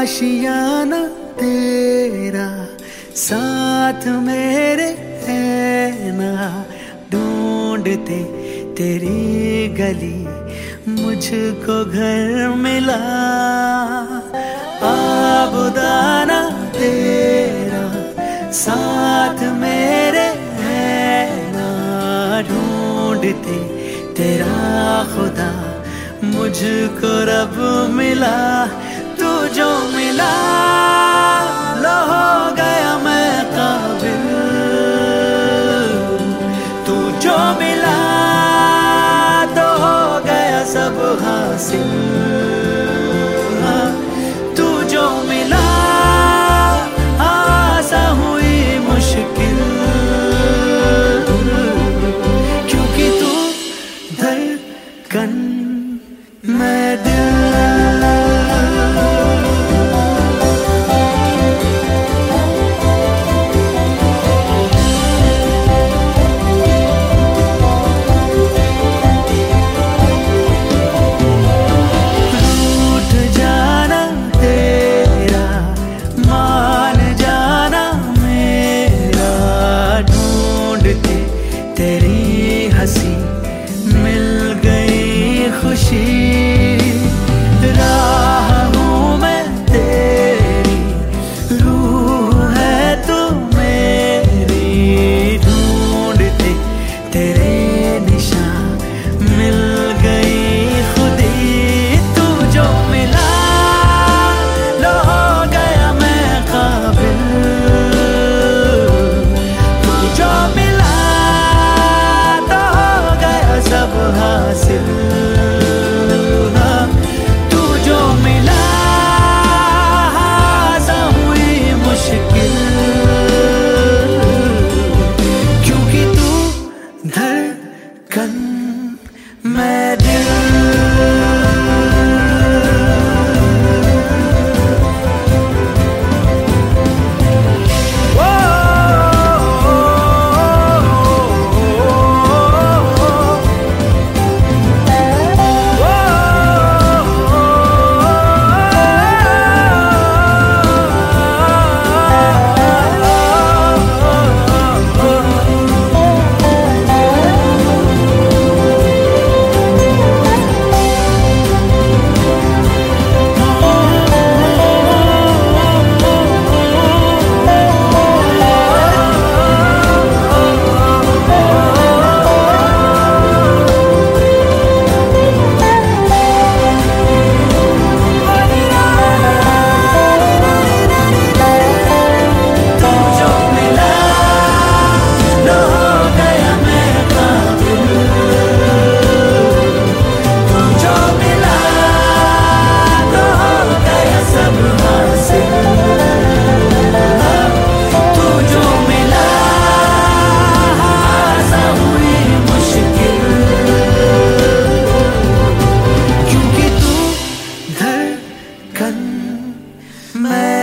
आशियाना तेरा साथ मेरे है। इतना ढूंढते तेरी गली मुझको घर मिला। आबुदाना तेरा साथ मेरे है ढूंढते तेरा खुदा मुझको रब मिला तू जो मिला। सब हासिल। हाँ, तू जो मिला आसा हुई मुश्किल। क्योंकि तू धड़कन मैं man.